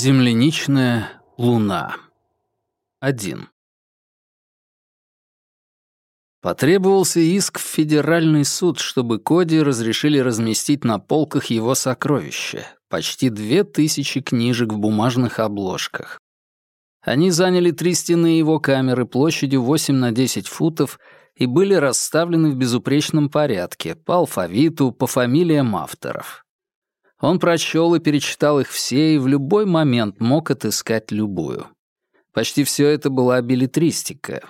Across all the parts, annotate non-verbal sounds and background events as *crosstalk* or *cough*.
Земляничная луна. 1. Потребовался иск в федеральный суд, чтобы Коди разрешили разместить на полках его сокровища, почти две тысячи книжек в бумажных обложках. Они заняли три стены его камеры площадью 8 на 10 футов и были расставлены в безупречном порядке, по алфавиту, по фамилиям авторов. Он прочел и перечитал их все и в любой момент мог отыскать любую. Почти все это была билетристика.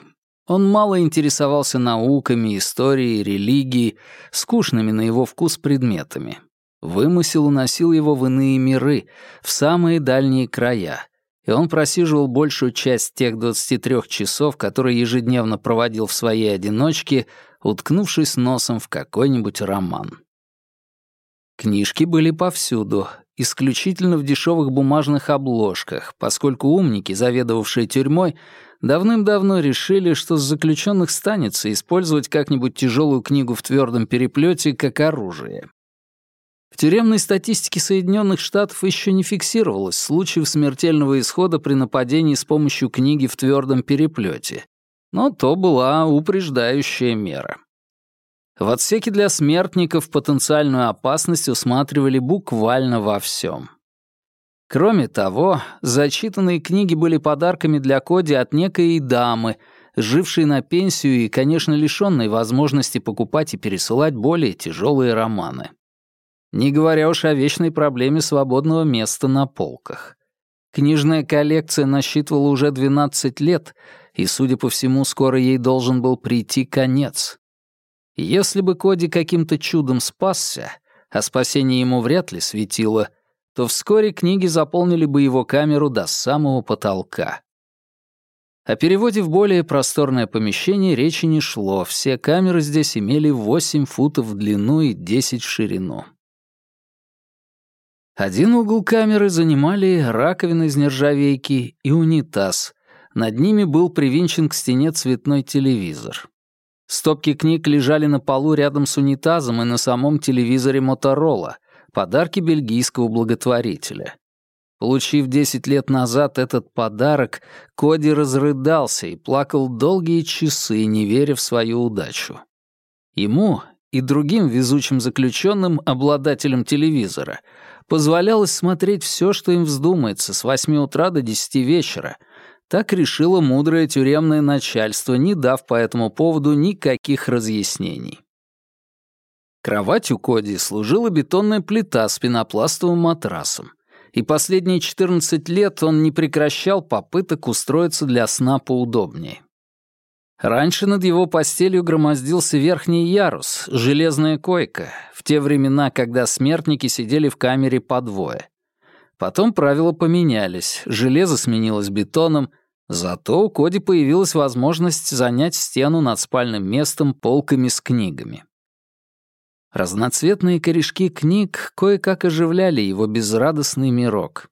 Он мало интересовался науками, историей, религией, скучными на его вкус предметами. Вымысел уносил его в иные миры, в самые дальние края, и он просиживал большую часть тех 23 часов, которые ежедневно проводил в своей одиночке, уткнувшись носом в какой-нибудь роман. Книжки были повсюду, исключительно в дешевых бумажных обложках, поскольку умники, заведовавшие тюрьмой, давным-давно решили, что с заключенных станется использовать как-нибудь тяжелую книгу в твердом переплете как оружие. В тюремной статистике Соединенных Штатов еще не фиксировалось случаев смертельного исхода при нападении с помощью книги в твердом переплете, но то была упреждающая мера. В отсеке для смертников потенциальную опасность усматривали буквально во всем. Кроме того, зачитанные книги были подарками для Коди от некой дамы, жившей на пенсию и, конечно, лишенной возможности покупать и пересылать более тяжелые романы. Не говоря уж о вечной проблеме свободного места на полках. Книжная коллекция насчитывала уже 12 лет, и, судя по всему, скоро ей должен был прийти конец. Если бы Коди каким-то чудом спасся, а спасение ему вряд ли светило, то вскоре книги заполнили бы его камеру до самого потолка. О переводе в более просторное помещение речи не шло, все камеры здесь имели 8 футов в длину и 10 в ширину. Один угол камеры занимали раковина из нержавейки и унитаз. Над ними был привинчен к стене цветной телевизор. Стопки книг лежали на полу рядом с унитазом и на самом телевизоре Моторола, подарки бельгийского благотворителя. Получив 10 лет назад этот подарок, Коди разрыдался и плакал долгие часы, не веря в свою удачу. Ему и другим везучим заключенным, обладателям телевизора, позволялось смотреть все, что им вздумается, с 8 утра до 10 вечера, так решило мудрое тюремное начальство, не дав по этому поводу никаких разъяснений. Кровать у Коди служила бетонная плита с пенопластовым матрасом, и последние 14 лет он не прекращал попыток устроиться для сна поудобнее. Раньше над его постелью громоздился верхний ярус, железная койка, в те времена, когда смертники сидели в камере по двое. Потом правила поменялись, железо сменилось бетоном, зато у Коди появилась возможность занять стену над спальным местом полками с книгами. Разноцветные корешки книг кое-как оживляли его безрадостный мирок.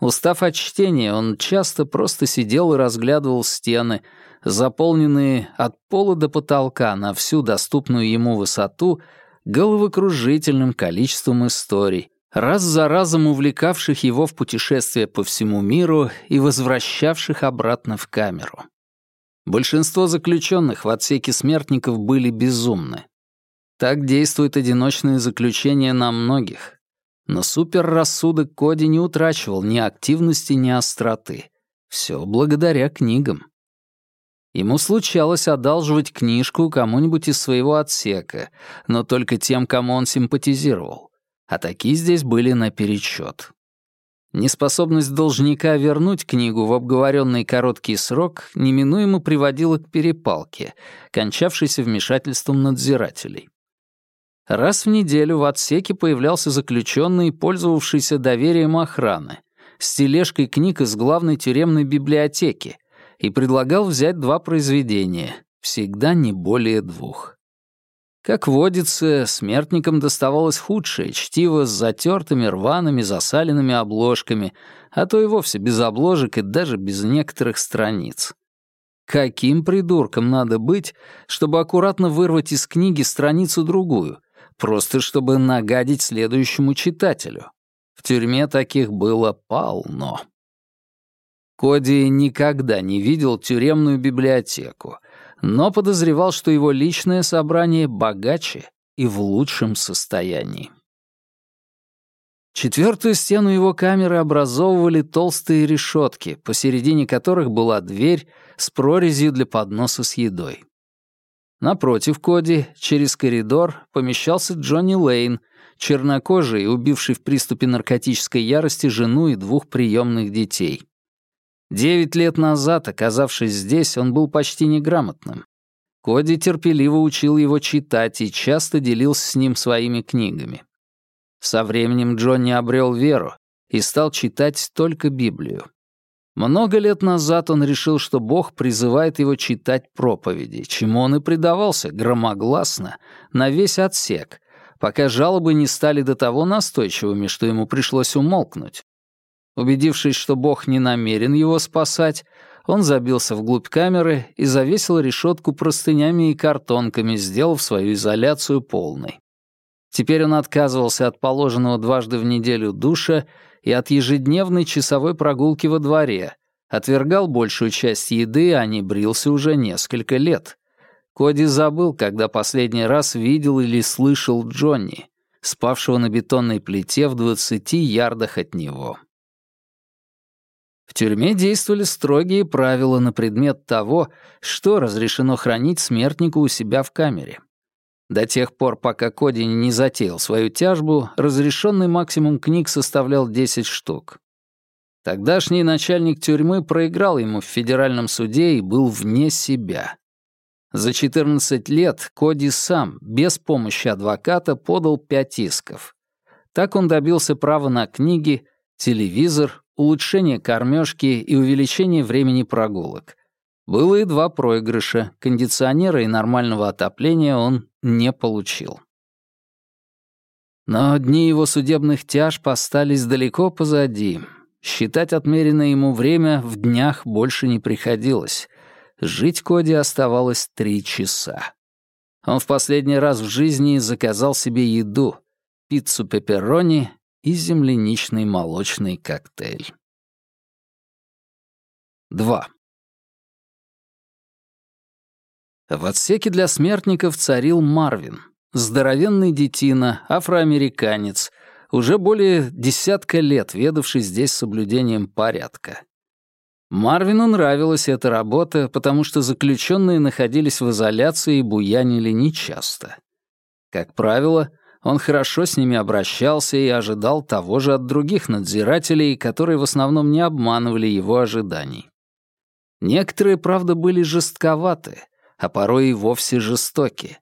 Устав от чтения, он часто просто сидел и разглядывал стены, заполненные от пола до потолка на всю доступную ему высоту головокружительным количеством историй, раз за разом увлекавших его в путешествия по всему миру и возвращавших обратно в камеру. Большинство заключенных в отсеке смертников были безумны. Так действует одиночное заключение на многих. Но суперрассудок Коди не утрачивал ни активности, ни остроты. Все благодаря книгам. Ему случалось одалживать книжку кому-нибудь из своего отсека, но только тем, кому он симпатизировал а такие здесь были наперечет. Неспособность должника вернуть книгу в обговоренный короткий срок неминуемо приводила к перепалке, кончавшейся вмешательством надзирателей. Раз в неделю в отсеке появлялся заключенный, пользовавшийся доверием охраны, с тележкой книг из главной тюремной библиотеки, и предлагал взять два произведения, всегда не более двух. Как водится, смертникам доставалось худшее чтиво с затертыми, рваными, засаленными обложками, а то и вовсе без обложек и даже без некоторых страниц. Каким придурком надо быть, чтобы аккуратно вырвать из книги страницу другую, просто чтобы нагадить следующему читателю? В тюрьме таких было полно. Коди никогда не видел тюремную библиотеку, но подозревал, что его личное собрание богаче и в лучшем состоянии. Четвертую стену его камеры образовывали толстые решетки, посередине которых была дверь с прорезью для подноса с едой. Напротив Коди, через коридор, помещался Джонни Лейн, чернокожий, убивший в приступе наркотической ярости жену и двух приемных детей. Девять лет назад, оказавшись здесь, он был почти неграмотным. Коди терпеливо учил его читать и часто делился с ним своими книгами. Со временем Джонни обрел веру и стал читать только Библию. Много лет назад он решил, что Бог призывает его читать проповеди, чему он и предавался громогласно на весь отсек, пока жалобы не стали до того настойчивыми, что ему пришлось умолкнуть. Убедившись, что Бог не намерен его спасать, он забился вглубь камеры и завесил решетку простынями и картонками, сделав свою изоляцию полной. Теперь он отказывался от положенного дважды в неделю душа и от ежедневной часовой прогулки во дворе, отвергал большую часть еды, а не брился уже несколько лет. Коди забыл, когда последний раз видел или слышал Джонни, спавшего на бетонной плите в двадцати ярдах от него. В тюрьме действовали строгие правила на предмет того, что разрешено хранить смертнику у себя в камере. До тех пор, пока Коди не затеял свою тяжбу, разрешенный максимум книг составлял 10 штук. Тогдашний начальник тюрьмы проиграл ему в федеральном суде и был вне себя. За 14 лет Коди сам, без помощи адвоката, подал пять исков. Так он добился права на книги, телевизор, улучшение кормежки и увеличение времени прогулок, было и два проигрыша. Кондиционера и нормального отопления он не получил. Но дни его судебных тяжб остались далеко позади. Считать отмеренное ему время в днях больше не приходилось. Жить Коди оставалось три часа. Он в последний раз в жизни заказал себе еду, пиццу пепперони и земляничный молочный коктейль. 2. В отсеке для смертников царил Марвин, здоровенный детина, афроамериканец, уже более десятка лет ведавший здесь соблюдением порядка. Марвину нравилась эта работа, потому что заключенные находились в изоляции и буянили нечасто. Как правило, он хорошо с ними обращался и ожидал того же от других надзирателей, которые в основном не обманывали его ожиданий. Некоторые, правда, были жестковаты, а порой и вовсе жестоки.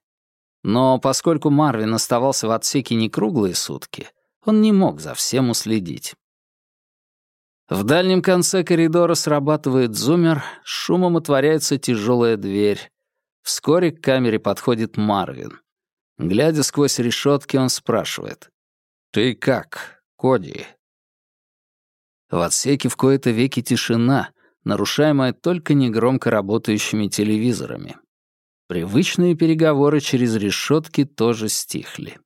Но поскольку Марвин оставался в отсеке не круглые сутки, он не мог за всем уследить. В дальнем конце коридора срабатывает зумер, шумом отворяется тяжелая дверь. Вскоре к камере подходит Марвин. Глядя сквозь решетки, он спрашивает. «Ты как, Коди?» В отсеке в кои-то веки тишина, нарушаемая только негромко работающими телевизорами. Привычные переговоры через решетки тоже стихли.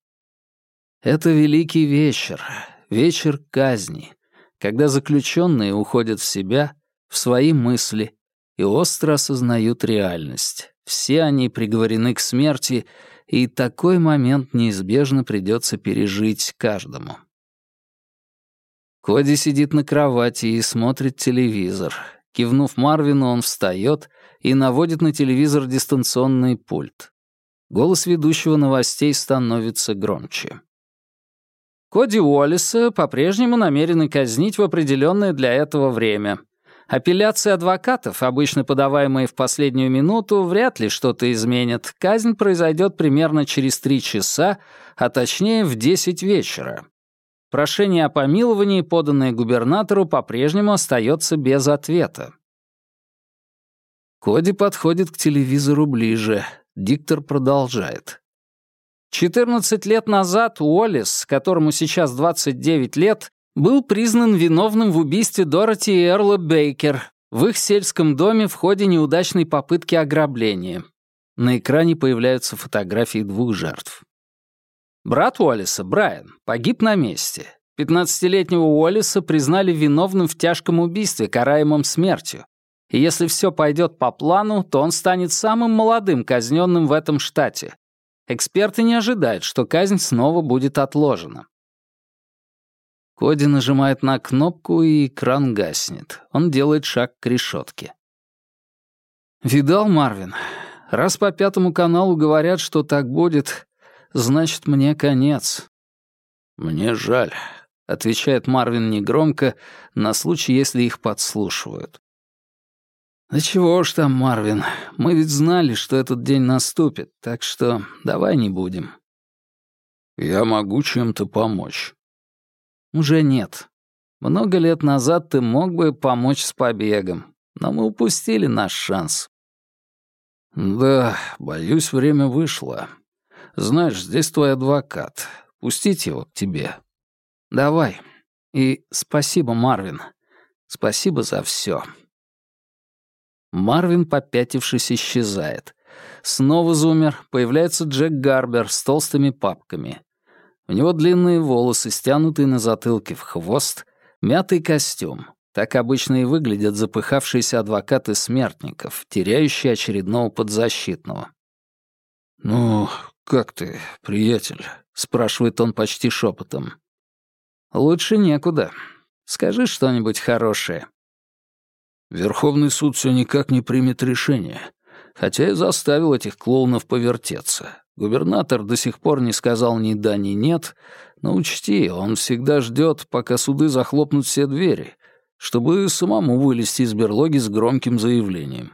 Это великий вечер, вечер казни, когда заключенные уходят в себя, в свои мысли и остро осознают реальность. Все они приговорены к смерти, и такой момент неизбежно придется пережить каждому. Коди сидит на кровати и смотрит телевизор. Кивнув Марвину, он встает и наводит на телевизор дистанционный пульт. Голос ведущего новостей становится громче. Коди Уоллиса по-прежнему намерены казнить в определенное для этого время. Апелляции адвокатов, обычно подаваемые в последнюю минуту, вряд ли что-то изменят. Казнь произойдет примерно через три часа, а точнее в десять вечера. Прошение о помиловании, поданное губернатору, по-прежнему остается без ответа. Коди подходит к телевизору ближе. Диктор продолжает. 14 лет назад Уоллес, которому сейчас 29 лет, был признан виновным в убийстве Дороти и Эрла Бейкер в их сельском доме в ходе неудачной попытки ограбления. На экране появляются фотографии двух жертв. Брат Уоллеса, Брайан, погиб на месте. Пятнадцатилетнего Уоллиса признали виновным в тяжком убийстве, караемом смертью. И если все пойдет по плану, то он станет самым молодым казненным в этом штате. Эксперты не ожидают, что казнь снова будет отложена. Коди нажимает на кнопку, и экран гаснет. Он делает шаг к решетке. «Видал, Марвин? Раз по Пятому каналу говорят, что так будет, значит, мне конец». «Мне жаль», — отвечает Марвин негромко, на случай, если их подслушивают. «Да чего уж там, Марвин, мы ведь знали, что этот день наступит, так что давай не будем». «Я могу чем-то помочь». «Уже нет. Много лет назад ты мог бы помочь с побегом, но мы упустили наш шанс». «Да, боюсь, время вышло. Знаешь, здесь твой адвокат. Пустить его к тебе». «Давай. И спасибо, Марвин. Спасибо за все. Марвин, попятившись, исчезает. Снова зумер, появляется Джек Гарбер с толстыми папками. Него длинные волосы, стянутые на затылке в хвост, мятый костюм. Так обычно и выглядят запыхавшиеся адвокаты смертников, теряющие очередного подзащитного. «Ну, как ты, приятель?» — спрашивает он почти шепотом. «Лучше некуда. Скажи что-нибудь хорошее». Верховный суд все никак не примет решение, хотя и заставил этих клоунов повертеться. Губернатор до сих пор не сказал ни да, ни нет, но учти, он всегда ждет, пока суды захлопнут все двери, чтобы самому вылезти из берлоги с громким заявлением.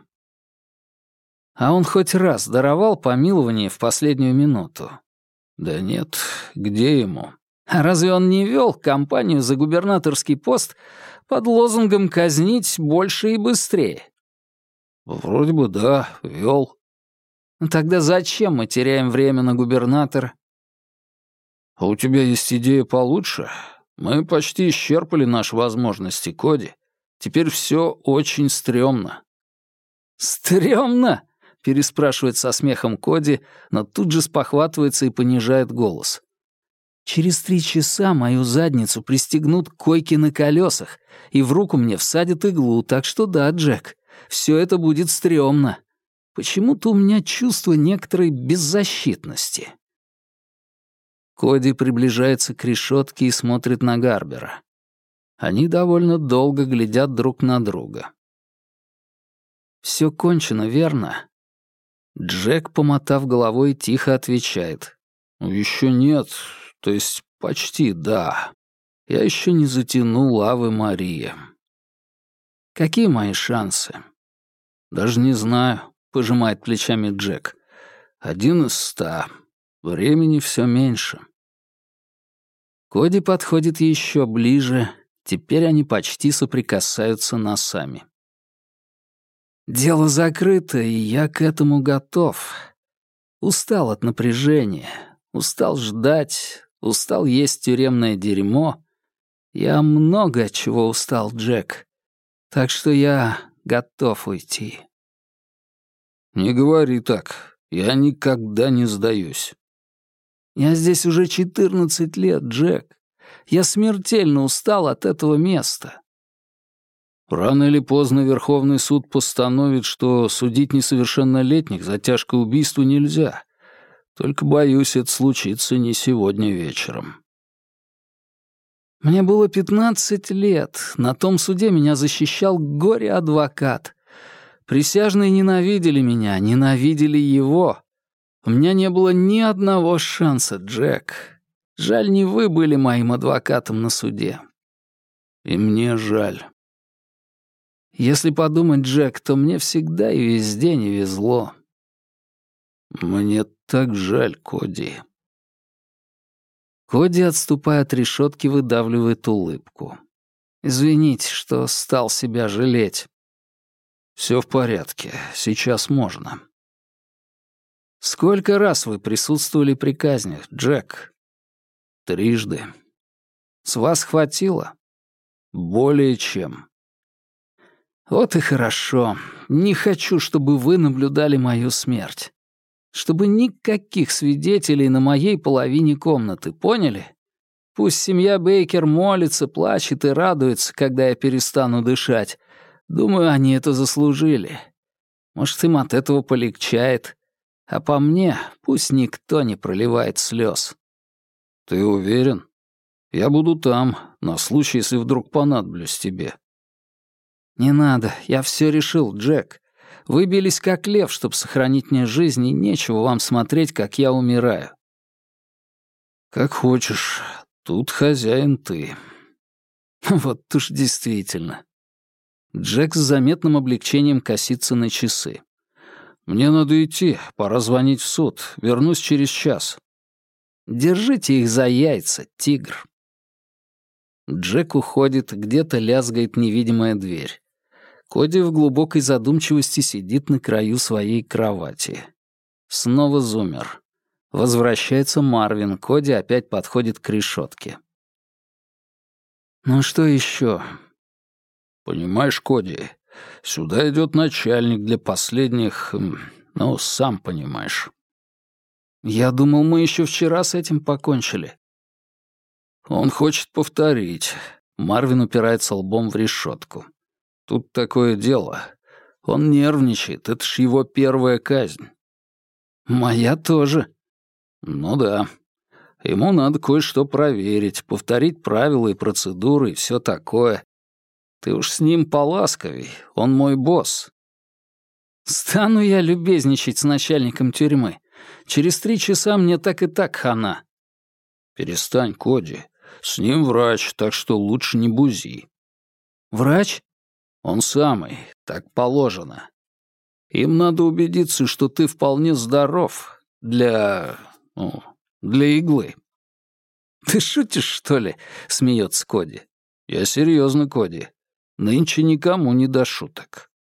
А он хоть раз даровал помилование в последнюю минуту? Да нет, где ему? А разве он не вел кампанию за губернаторский пост под лозунгом «казнить больше и быстрее». «Вроде бы да, вел». Ну тогда зачем мы теряем время на губернатора? «А у тебя есть идея получше? Мы почти исчерпали наши возможности, Коди. Теперь все очень стрёмно». «Стрёмно?» — переспрашивает со смехом Коди, но тут же спохватывается и понижает голос. Через три часа мою задницу пристегнут к койке на колесах, и в руку мне всадят иглу, так что да, Джек, все это будет стрёмно. Почему-то у меня чувство некоторой беззащитности. Коди приближается к решетке и смотрит на Гарбера. Они довольно долго глядят друг на друга. Все кончено, верно? Джек, помотав головой, тихо отвечает. Еще нет, то есть почти да. Я еще не затянул Авы Мария. Какие мои шансы? Даже не знаю, пожимает плечами Джек. Один из ста. Времени все меньше. Коди подходит еще ближе. Теперь они почти соприкасаются носами. Дело закрыто, и я к этому готов. Устал от напряжения, устал ждать, устал есть тюремное дерьмо. Я много чего устал, Джек. Так что я готов уйти. Не говори так. Я никогда не сдаюсь. Я здесь уже 14 лет, Джек. Я смертельно устал от этого места. Рано или поздно Верховный суд постановит, что судить несовершеннолетних за тяжкое убийство нельзя, только, боюсь, это случится не сегодня вечером. Мне было пятнадцать лет. На том суде меня защищал горе-адвокат. Присяжные ненавидели меня, ненавидели его. У меня не было ни одного шанса, Джек. Жаль, не вы были моим адвокатом на суде. И мне жаль. Если подумать, Джек, то мне всегда и везде не везло. Мне так жаль, Коди. Коди, отступая от решетки, выдавливает улыбку. Извините, что стал себя жалеть. Все в порядке, сейчас можно. Сколько раз вы присутствовали при казнях, Джек? Трижды. С вас хватило? Более чем. Вот и хорошо. Не хочу, чтобы вы наблюдали мою смерть чтобы никаких свидетелей на моей половине комнаты, поняли? Пусть семья Бейкер молится, плачет и радуется, когда я перестану дышать. Думаю, они это заслужили. Может, им от этого полегчает. А по мне, пусть никто не проливает слез. Ты уверен? Я буду там, на случай, если вдруг понадоблюсь тебе. Не надо, я все решил, Джек. Вы бились как лев, чтобы сохранить мне жизнь, и нечего вам смотреть, как я умираю. Как хочешь. Тут хозяин ты. *laughs* Вот уж действительно. Джек с заметным облегчением косится на часы. «Мне надо идти, пора звонить в суд. Вернусь через час». «Держите их за яйца, тигр». Джек уходит, где-то лязгает невидимая дверь. Коди в глубокой задумчивости сидит на краю своей кровати. Снова зумер. Возвращается Марвин, Коди опять подходит к решетке. «Ну что еще? «Понимаешь, Коди, сюда идет начальник для последних... Ну, сам понимаешь». «Я думал, мы еще вчера с этим покончили». «Он хочет повторить». Марвин упирается лбом в решетку. «Тут такое дело. Он нервничает, это ж его первая казнь». «Моя тоже», «Ну да. Ему надо кое-что проверить, повторить правила и процедуры и все такое. Ты уж с ним поласковей, он мой босс». «Стану я любезничать с начальником тюрьмы. Через три часа мне так и так хана». «Перестань, Коди. С ним врач, так что лучше не бузи». «Врач?» «Он самый, так положено. Им надо убедиться, что ты вполне здоров для «О, для иглы». «Ты шутишь, что ли?» — смеется Коди. «Я серьезно, Коди. Нынче никому не до шуток».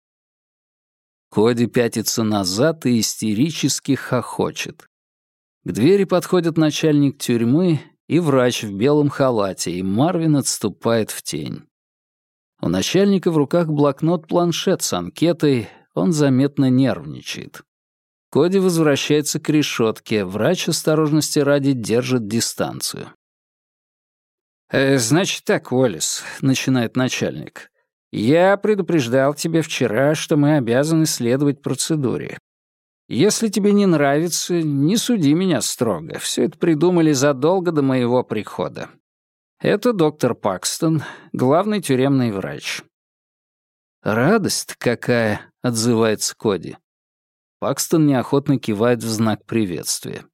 Коди пятится назад и истерически хохочет. К двери подходит начальник тюрьмы и врач в белом халате, и Марвин отступает в тень. У начальника в руках блокнот-планшет с анкетой, он заметно нервничает. Коди возвращается к решетке. Врач осторожности ради держит дистанцию. «Э, «Значит так, Уоллес», — начинает начальник. «Я предупреждал тебе вчера, что мы обязаны следовать процедуре. Если тебе не нравится, не суди меня строго. Все это придумали задолго до моего прихода. Это доктор Пакстон, главный тюремный врач». «Радость какая», — отзывается Коди. Пакстон неохотно кивает в знак приветствия.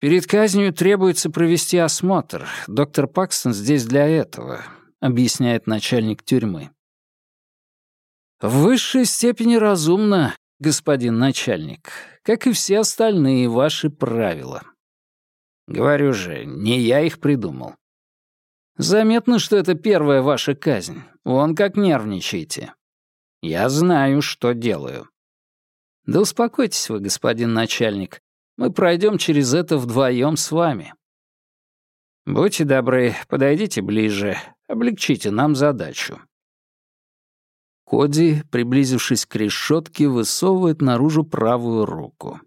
«Перед казнью требуется провести осмотр. Доктор Пакстон здесь для этого», — объясняет начальник тюрьмы. «В высшей степени разумно, господин начальник, как и все остальные ваши правила. Говорю же, не я их придумал. Заметно, что это первая ваша казнь. Вон как нервничаете. Я знаю, что делаю. Да успокойтесь вы, господин начальник. Мы пройдем через это вдвоем с вами. Будьте добры, подойдите ближе, облегчите нам задачу. Коди, приблизившись к решетке, высовывает наружу правую руку.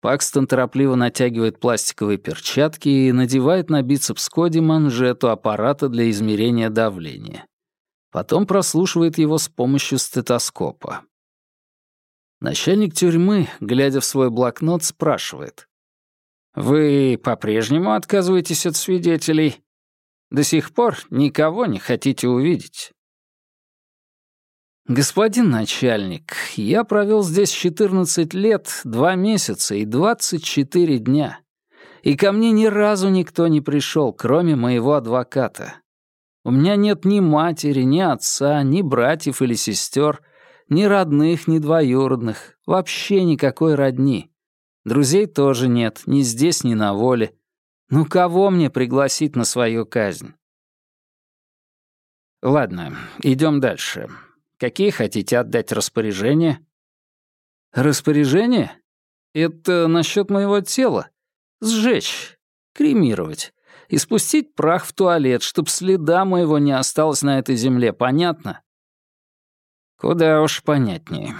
Пакстон торопливо натягивает пластиковые перчатки и надевает на бицепс Коди манжету аппарата для измерения давления. Потом прослушивает его с помощью стетоскопа. Начальник тюрьмы, глядя в свой блокнот, спрашивает. «Вы по-прежнему отказываетесь от свидетелей? До сих пор никого не хотите увидеть?» «Господин начальник, я провел здесь 14 лет, 2 месяца и 24 дня, и ко мне ни разу никто не пришел, кроме моего адвоката. У меня нет ни матери, ни отца, ни братьев или сестер, ни родных, ни двоюродных, вообще никакой родни. Друзей тоже нет, ни здесь, ни на воле. Ну кого мне пригласить на свою казнь? Ладно, идем дальше. Какие хотите отдать распоряжения? Распоряжение? Это насчет моего тела. Сжечь, кремировать и спустить прах в туалет, чтоб следа моего не осталось на этой земле, понятно? Куда уж понятнее.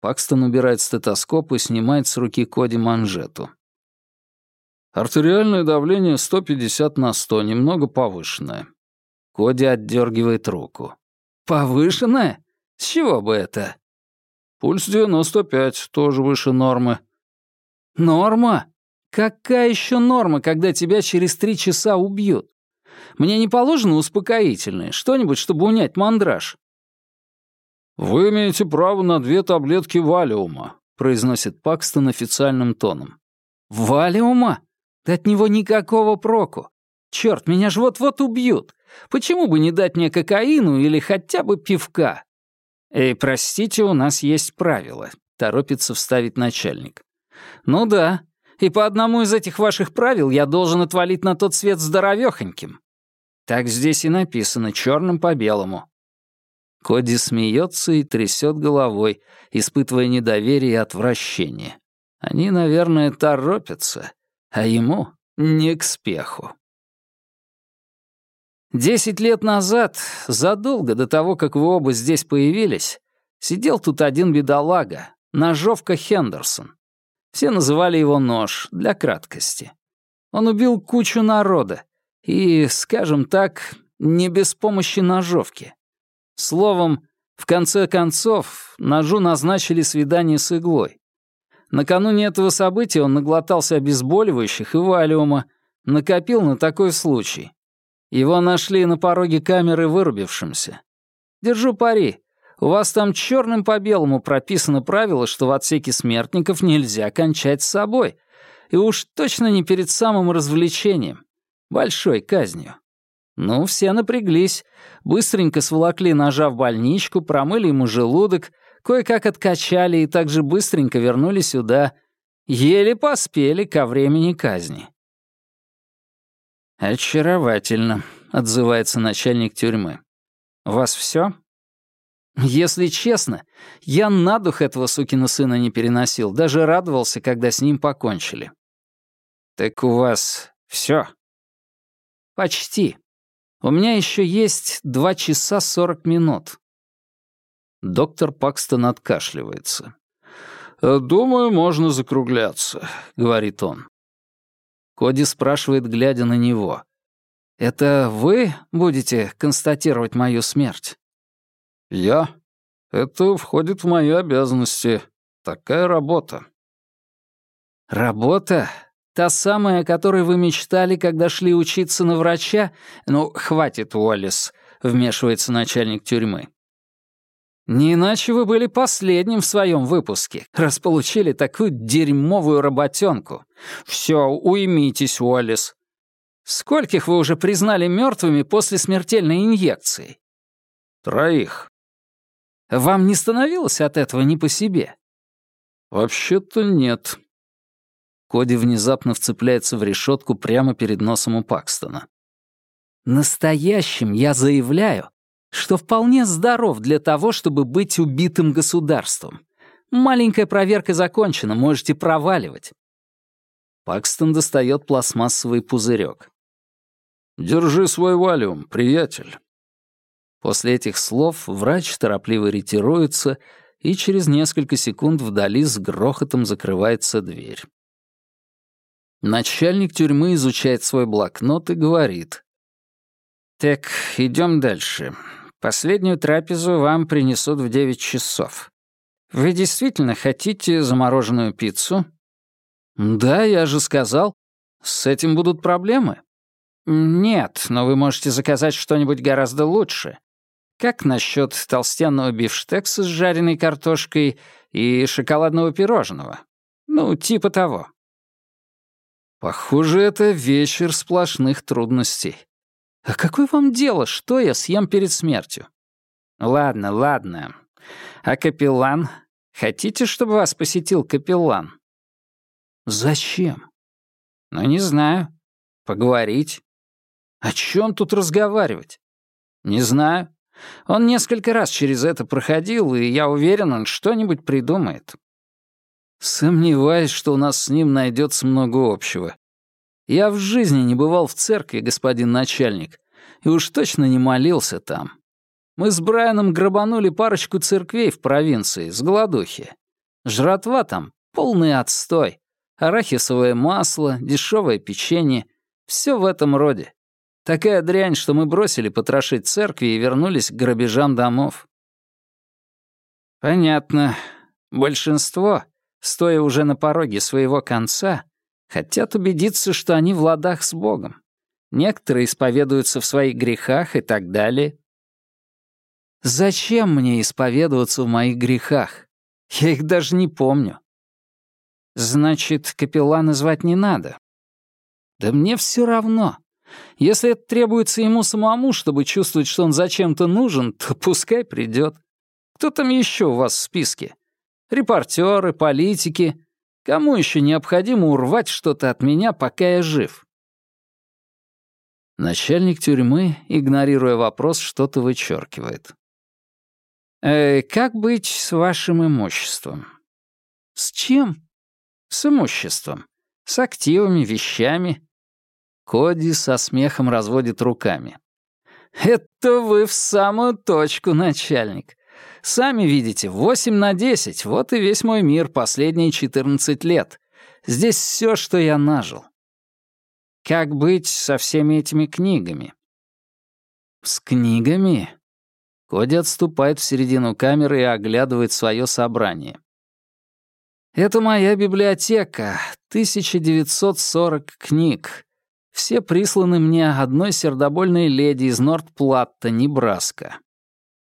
Пакстон убирает стетоскоп и снимает с руки Коди манжету. Артериальное давление 150 на 100, немного повышенное. Коди отдергивает руку. Повышенное? С чего бы это? Пульс 95, тоже выше нормы. Норма? Какая еще норма, когда тебя через три часа убьют? Мне не положено успокоительное, что-нибудь, чтобы унять мандраж. «Вы имеете право на две таблетки валиума», произносит Пакстон официальным тоном. «Валиума? Да от него никакого проку. Черт, меня же вот-вот убьют. Почему бы не дать мне кокаину или хотя бы пивка?» «Эй, простите, у нас есть правила», — торопится вставить начальник. «Ну да, и по одному из этих ваших правил я должен отвалить на тот свет здоровёхоньким. Так здесь и написано, черным по белому. Коди смеется и трясет головой, испытывая недоверие и отвращение. Они, наверное, торопятся, а ему не к спеху. Десять лет назад, задолго до того, как вы оба здесь появились, сидел тут один бедолага, ножовка Хендерсон. Все называли его нож, для краткости. Он убил кучу народа, и, скажем так, не без помощи ножовки. Словом, в конце концов, ножу назначили свидание с иглой. Накануне этого события он наглотался обезболивающих и валиума, накопил на такой случай. Его нашли на пороге камеры вырубившимся. Держу пари, у вас там черным по белому прописано правило, что в отсеке смертников нельзя кончать с собой. И уж точно не перед самым развлечением. Большой казнью. Ну, все напряглись. Быстренько сволокли ножа в больничку, промыли ему желудок, кое-как откачали и также быстренько вернули сюда. Еле поспели ко времени казни. «Очаровательно», — отзывается начальник тюрьмы. «У вас все? Если честно, я на дух этого сукина сына не переносил, даже радовался, когда с ним покончили. Так у вас все? Почти. У меня еще есть два часа сорок минут. Доктор Пакстон откашливается. «Думаю, можно закругляться», — говорит он. Коди спрашивает, глядя на него. «Это вы будете констатировать мою смерть?» «Я? Это входит в мои обязанности. Такая работа». «Работа? Та самая, о которой вы мечтали, когда шли учиться на врача? Ну, хватит, Уоллес», — вмешивается начальник тюрьмы. «Не иначе вы были последним в своем выпуске, раз получили такую дерьмовую работенку. Все, уймитесь, Уоллес. Скольких вы уже признали мертвыми после смертельной инъекции?» «Троих», вам не становилось от этого не по себе?» «Вообще-то нет». Коди внезапно вцепляется в решетку прямо перед носом у Пакстона. «Настоящим я заявляю, что вполне здоров для того, чтобы быть убитым государством. Маленькая проверка закончена, можете проваливать». Пакстон достает пластмассовый пузырек. «Держи свой валиум, приятель». После этих слов врач торопливо ретируется, и через несколько секунд вдали с грохотом закрывается дверь. Начальник тюрьмы изучает свой блокнот и говорит. «Так, идем дальше. Последнюю трапезу вам принесут в девять часов. Вы действительно хотите замороженную пиццу?» «Да, я же сказал. С этим будут проблемы?» «Нет, но вы можете заказать что-нибудь гораздо лучше. Как насчет толстенного бифштекса с жареной картошкой и шоколадного пирожного? Ну, типа того. Похоже, это вечер сплошных трудностей. А какое вам дело, что я съем перед смертью? Ладно, ладно. А капеллан? Хотите, чтобы вас посетил капеллан? Зачем? Ну, не знаю. Поговорить. О чем тут разговаривать? Не знаю. Он несколько раз через это проходил, и я уверен, он что-нибудь придумает. Сомневаюсь, что у нас с ним найдется много общего. Я в жизни не бывал в церкви, господин начальник, и уж точно не молился там. Мы с Брайаном грабанули парочку церквей в провинции, с голодухи. Жратва там — полный отстой. арахисовое масло, дешевое печенье — все в этом роде. Такая дрянь, что мы бросили потрошить церкви и вернулись к грабежам домов. Понятно. Большинство, стоя уже на пороге своего конца, хотят убедиться, что они в ладах с Богом. Некоторые исповедуются в своих грехах и так далее. Зачем мне исповедоваться в моих грехах? Я их даже не помню. Значит, капеллана звать не надо. Да мне все равно. Если это требуется ему самому, чтобы чувствовать, что он зачем-то нужен, то пускай придет. Кто там еще у вас в списке? Репортеры, политики. Кому еще необходимо урвать что-то от меня, пока я жив? Начальник тюрьмы, игнорируя вопрос, что-то вычеркивает. «Э, «Как быть с вашим имуществом?» «С чем?» «С имуществом. С активами, вещами». Коди со смехом разводит руками. «Это вы в самую точку, начальник. Сами видите, 8 на 10, вот и весь мой мир последние 14 лет. Здесь все, что я нажил. Как быть со всеми этими книгами? С книгами? Коди отступает в середину камеры и оглядывает свое собрание. Это моя библиотека, 1940 книг. Все присланы мне одной сердобольной леди из Норт-Платта, Небраска.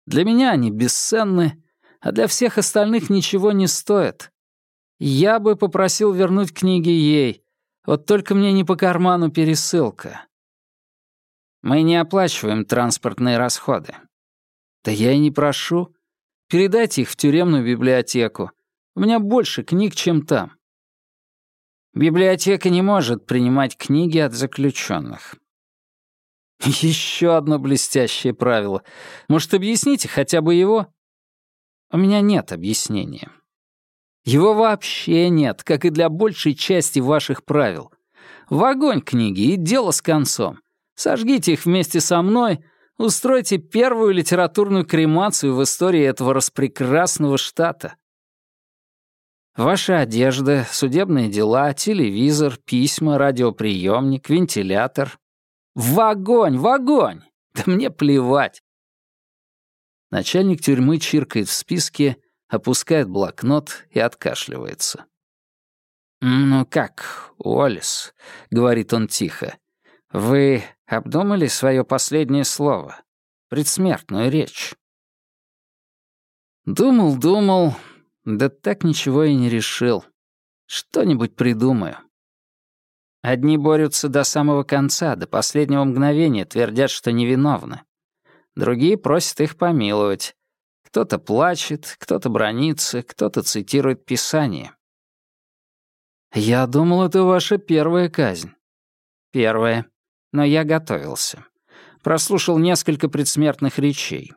Для меня они бесценны, а для всех остальных ничего не стоят. Я бы попросил вернуть книги ей, вот только мне не по карману пересылка. Мы не оплачиваем транспортные расходы. Да я и не прошу. Передайте их в тюремную библиотеку. У меня больше книг, чем там. Библиотека не может принимать книги от заключенных. Еще одно блестящее правило. Может, объясните хотя бы его? У меня нет объяснения. Его вообще нет, как и для большей части ваших правил. В огонь книги и дело с концом. Сожгите их вместе со мной, устройте первую литературную кремацию в истории этого распрекрасного штата. Ваша одежда, судебные дела, телевизор, письма, радиоприемник, вентилятор, в огонь, в огонь! Да мне плевать. Начальник тюрьмы чиркает в списке, опускает блокнот и откашливается. «Ну как, Уоллес?» — говорит он тихо. «Вы обдумали свое последнее слово? Предсмертную речь?» Думал, думал, да так ничего и не решил. Что-нибудь придумаю. Одни борются до самого конца, до последнего мгновения, твердят, что невиновны. Другие просят их помиловать. Кто-то плачет, кто-то бронится, кто-то цитирует Писание. «Я думал, это ваша первая казнь». «Первая. Но я готовился. Прослушал несколько предсмертных речей.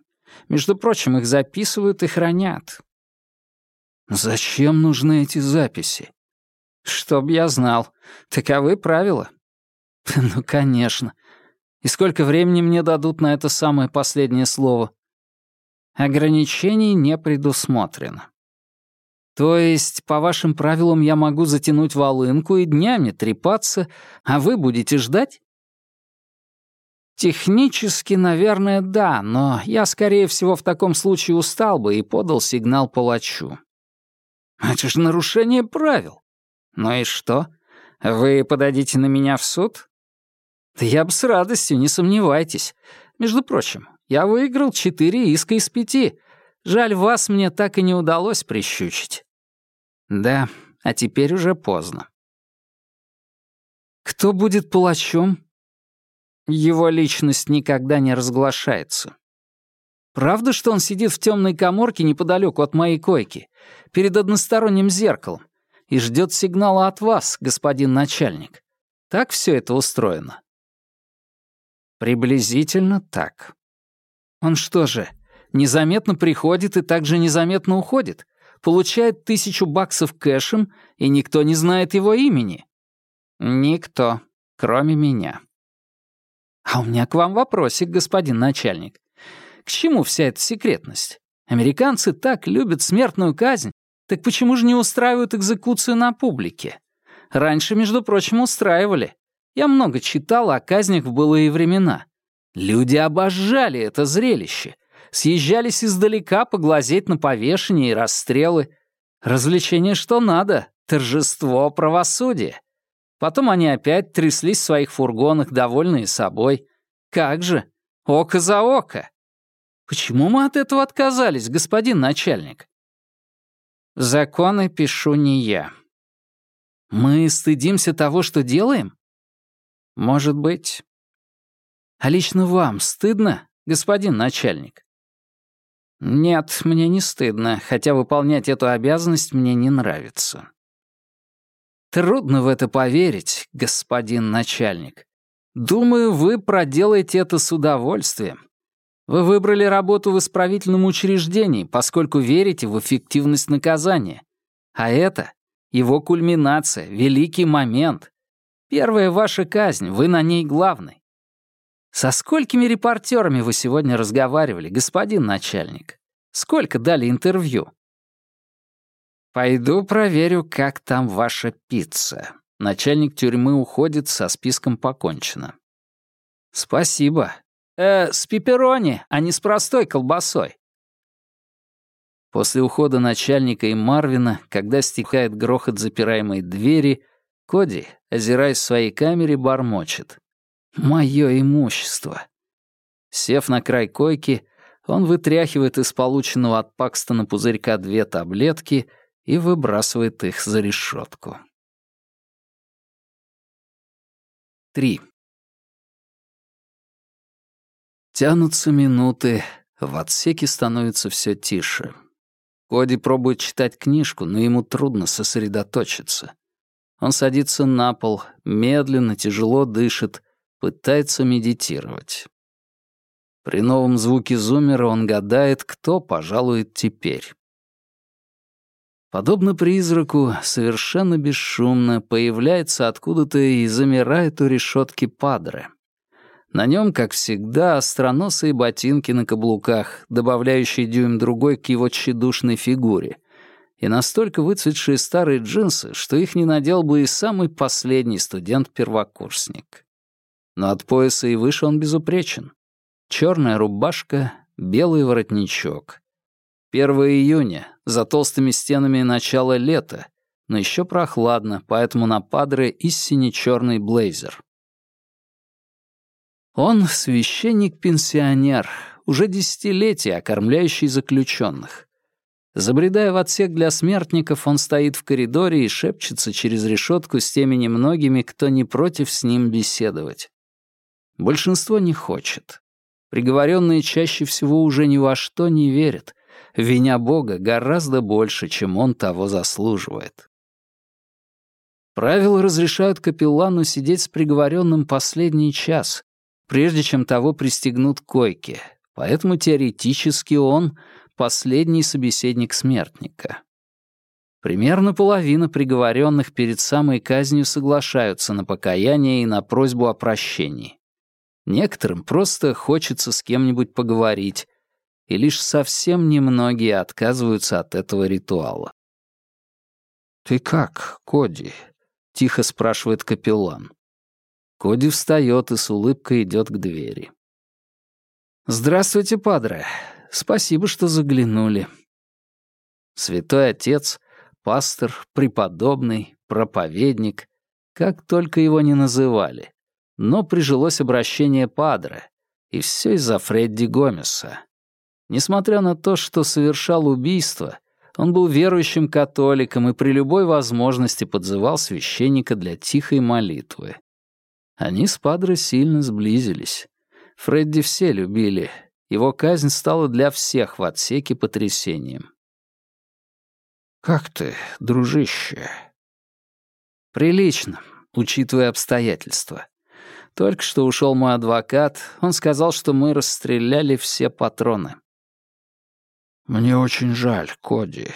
Между прочим, их записывают и хранят». «Зачем нужны эти записи?» «Чтоб я знал. Таковы правила». *laughs* «Ну, конечно. И сколько времени мне дадут на это самое последнее слово?» «Ограничений не предусмотрено». «То есть, по вашим правилам, я могу затянуть волынку и днями трепаться, а вы будете ждать?» «Технически, наверное, да, но я, скорее всего, в таком случае устал бы и подал сигнал палачу». «Это же нарушение правил. «Ну и что? Вы подадите на меня в суд?» «Да я бы с радостью, не сомневайтесь. Между прочим, я выиграл четыре иска из пяти. Жаль, вас мне так и не удалось прищучить». «Да, а теперь уже поздно». «Кто будет палачом?» «Его личность никогда не разглашается». «Правда, что он сидит в темной коморке неподалеку от моей койки, перед односторонним зеркалом? И ждет сигнала от вас, господин начальник. Так все это устроено?» «Приблизительно так. Он что же, незаметно приходит и также незаметно уходит, получает тысячу баксов кэшем, и никто не знает его имени?» «Никто, кроме меня». «А у меня к вам вопросик, господин начальник. К чему вся эта секретность? Американцы так любят смертную казнь, так почему же не устраивают экзекуцию на публике? Раньше, между прочим, устраивали. Я много читал о казнях в былые времена. Люди обожали это зрелище. Съезжались издалека поглазеть на повешение и расстрелы. Развлечение что надо, торжество правосудия. Потом они опять тряслись в своих фургонах, довольные собой. Как же, око за око. Почему мы от этого отказались, господин начальник? Законы пишу не я. Мы стыдимся того, что делаем? Может быть. А лично вам стыдно, господин начальник? Нет, мне не стыдно, хотя выполнять эту обязанность мне не нравится. Трудно в это поверить, господин начальник. Думаю, вы проделаете это с удовольствием. Вы выбрали работу в исправительном учреждении, поскольку верите в эффективность наказания. А это его кульминация, великий момент. Первая ваша казнь, вы на ней главный. Со сколькими репортерами вы сегодня разговаривали, господин начальник? Сколько дали интервью? Пойду проверю, как там ваша пицца. Начальник тюрьмы уходит, со списком покончено. Спасибо. Э, с пепперони, а не с простой колбасой. После ухода начальника и Марвина, когда стихает грохот запираемой двери, Коди, озираясь в своей камере, бормочет. «Моё имущество». Сев на край койки, он вытряхивает из полученного от Пакстона пузырька две таблетки и выбрасывает их за решетку. 3. Тянутся минуты, в отсеке становится все тише. Коди пробует читать книжку, но ему трудно сосредоточиться. Он садится на пол, медленно, тяжело дышит, пытается медитировать. При новом звуке зумера он гадает, кто пожалует теперь. Подобно призраку, совершенно бесшумно появляется откуда-то и замирает у решетки Падре. На нем, как всегда, остроносые ботинки на каблуках, добавляющие дюйм другой к его тщедушной фигуре, и настолько выцветшие старые джинсы, что их не надел бы и самый последний студент-первокурсник. Но от пояса и выше он безупречен. Черная рубашка, белый воротничок. 1 июня, за толстыми стенами начало лета, но еще прохладно, поэтому на падре и сине-черный блейзер. Он священник-пенсионер, уже десятилетия окормляющий заключенных. Забредая в отсек для смертников, он стоит в коридоре и шепчется через решетку с теми немногими, кто не против с ним беседовать. Большинство не хочет. Приговоренные чаще всего уже ни во что не верят. Виня Бога гораздо больше, чем он того заслуживает. Правила разрешают капеллану сидеть с приговоренным последний час, прежде чем того пристегнут к койке, поэтому теоретически он — последний собеседник смертника. Примерно половина приговоренных перед самой казнью соглашаются на покаяние и на просьбу о прощении. Некоторым просто хочется с кем-нибудь поговорить, и лишь совсем немногие отказываются от этого ритуала. «Ты как, Коди?» — тихо спрашивает капеллан. Коди встает и с улыбкой идет к двери. «Здравствуйте, падре. Спасибо, что заглянули». Святой Отец, пастор, преподобный, проповедник, как только его не называли. Но прижилось обращение падре, и все из-за Фредди Гомеса. Несмотря на то, что совершал убийство, он был верующим католиком и при любой возможности подзывал священника для тихой молитвы. Они с Падре сильно сблизились. Фредди все любили. Его казнь стала для всех в отсеке потрясением. «Как ты, дружище?» «Прилично, учитывая обстоятельства. Только что ушел мой адвокат, он сказал, что мы расстреляли все патроны». «Мне очень жаль, Коди.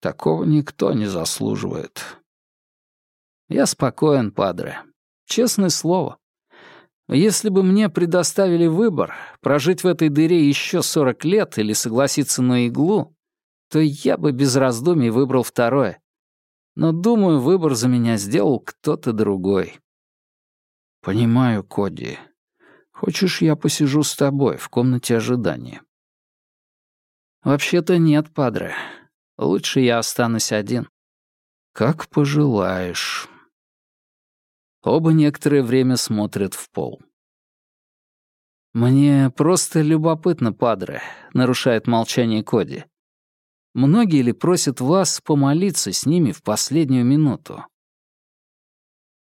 Такого никто не заслуживает». «Я спокоен, Падре. Честное слово. Если бы мне предоставили выбор, прожить в этой дыре еще 40 лет или согласиться на иглу, то я бы без раздумий выбрал второе. Но, думаю, выбор за меня сделал кто-то другой. Понимаю, Коди. Хочешь, я посижу с тобой в комнате ожидания? Вообще-то нет, падре. Лучше я останусь один. Как пожелаешь. Оба некоторое время смотрят в пол. «Мне просто любопытно, падре», — нарушает молчание Коди. «Многие ли просят вас помолиться с ними в последнюю минуту?»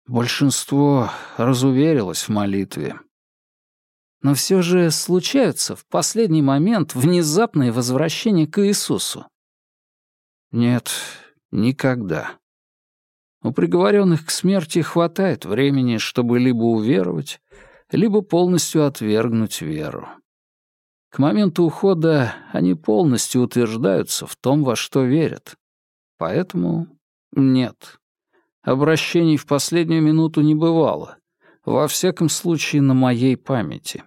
Большинство разуверилось в молитве. Но все же случаются в последний момент внезапное возвращение к Иисусу. Нет, никогда. У приговоренных к смерти хватает времени, чтобы либо уверовать, либо полностью отвергнуть веру. К моменту ухода они полностью утверждаются в том, во что верят. Поэтому нет. Обращений в последнюю минуту не бывало. Во всяком случае, на моей памяти.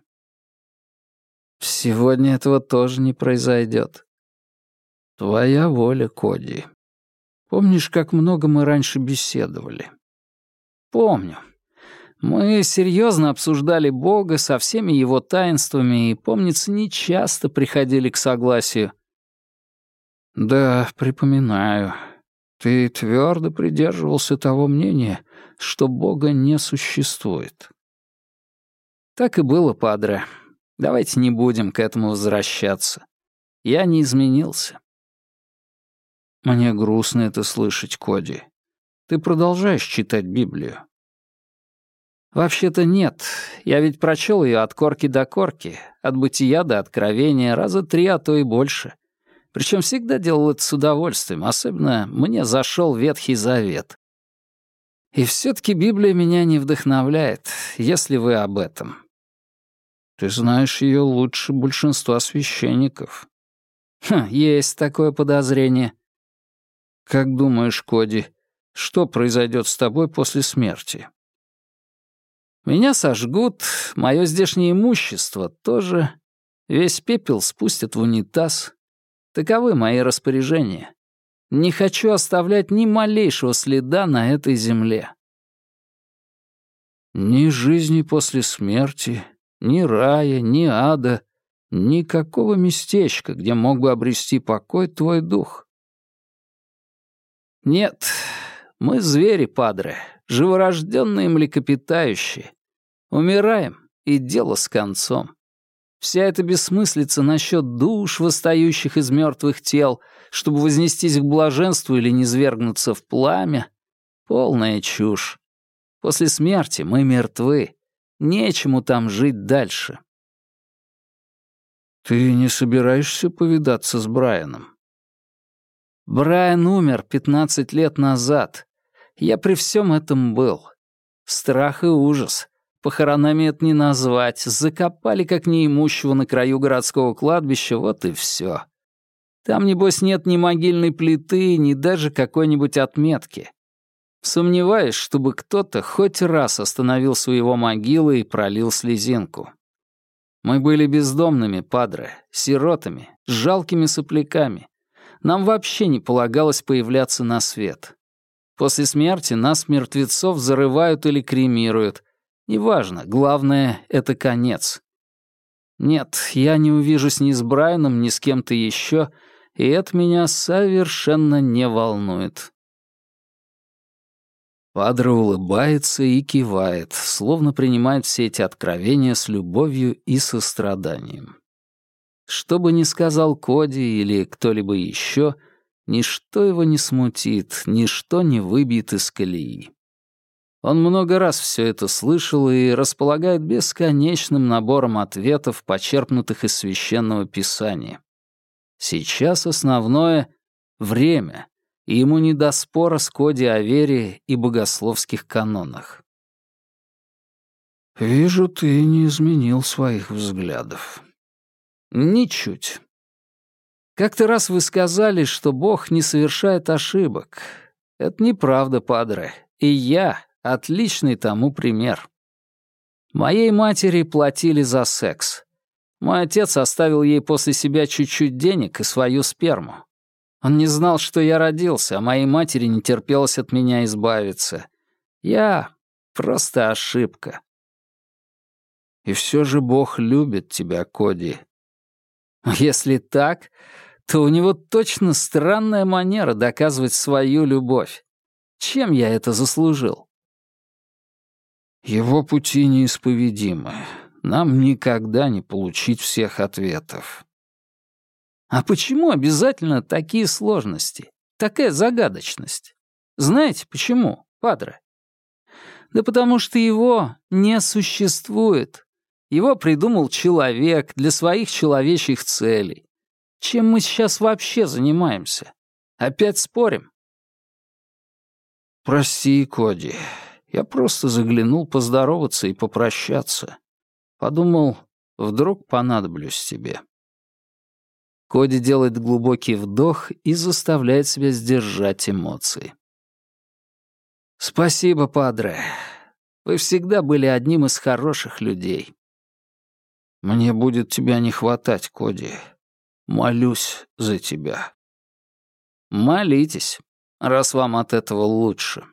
Сегодня этого тоже не произойдет. Твоя воля, Коди. Помнишь, как много мы раньше беседовали? Помню. Мы серьезно обсуждали Бога со всеми его таинствами и, помнится, нечасто приходили к согласию. Да, припоминаю. Ты твердо придерживался того мнения, что Бога не существует. Так и было, Падре. Давайте не будем к этому возвращаться. Я не изменился. Мне грустно это слышать, Коди. Ты продолжаешь читать Библию. Вообще-то нет. Я ведь прочел ее от корки до корки, от бытия до откровения, раза три, а то и больше. Причем всегда делал это с удовольствием, особенно мне зашел Ветхий Завет. И все-таки Библия меня не вдохновляет, если вы об этом. Ты знаешь ее лучше большинства священников. Хм, есть такое подозрение. Как думаешь, Коди, что произойдет с тобой после смерти? Меня сожгут, мое здешнее имущество тоже. Весь пепел спустят в унитаз. Таковы мои распоряжения. Не хочу оставлять ни малейшего следа на этой земле. Ни жизни после смерти, ни рая, ни ада, никакого местечка, где мог бы обрести покой твой дух. Нет, мы звери, падре, живорожденные млекопитающие. Умираем, и дело с концом. Вся эта бессмыслица насчет душ, восстающих из мертвых тел, чтобы вознестись к блаженству или низвергнуться в пламя, полная чушь. После смерти мы мертвы. Нечему там жить дальше. Ты не собираешься повидаться с Брайаном? Брайан умер 15 лет назад. Я при всем этом был. Страх и ужас. Похоронами это не назвать. Закопали как неимущего на краю городского кладбища, вот и все. Там, небось, нет ни могильной плиты, ни даже какой-нибудь отметки. Сомневаюсь, чтобы кто-то хоть раз остановил своего могилы и пролил слезинку. Мы были бездомными, падре, сиротами, жалкими сопляками. Нам вообще не полагалось появляться на свет. После смерти нас, мертвецов, зарывают или кремируют. Неважно, главное — это конец. Нет, я не увижусь ни с Брайаном, ни с кем-то еще, и это меня совершенно не волнует. Падре улыбается и кивает, словно принимает все эти откровения с любовью и состраданием. Что бы ни сказал Коди или кто-либо еще, ничто его не смутит, ничто не выбьет из колеи. Он много раз все это слышал и располагает бесконечным набором ответов, почерпнутых из священного писания. Сейчас основное — время, и ему не до спора с Коди о вере и богословских канонах. «Вижу, ты не изменил своих взглядов», Ничуть. Как-то раз вы сказали, что Бог не совершает ошибок. Это неправда, падре. И я отличный тому пример. Моей матери платили за секс. Мой отец оставил ей после себя чуть-чуть денег и свою сперму. Он не знал, что я родился, а моей матери не терпелось от меня избавиться. Я просто ошибка. И все же Бог любит тебя, Коди. Если так, то у него точно странная манера доказывать свою любовь. Чем я это заслужил? Его пути неисповедимы. Нам никогда не получить всех ответов. А почему обязательно такие сложности? Такая загадочность? Знаете почему, падре? Да потому что его не существует. Его придумал человек для своих человечьих целей. Чем мы сейчас вообще занимаемся? Опять спорим? Прости, Коди. Я просто заглянул поздороваться и попрощаться. Подумал, вдруг понадоблюсь тебе. Коди делает глубокий вдох и заставляет себя сдержать эмоции. «Спасибо, Падре. Вы всегда были одним из хороших людей. Мне будет тебя не хватать, Коди. Молюсь за тебя. Молитесь, раз вам от этого лучше.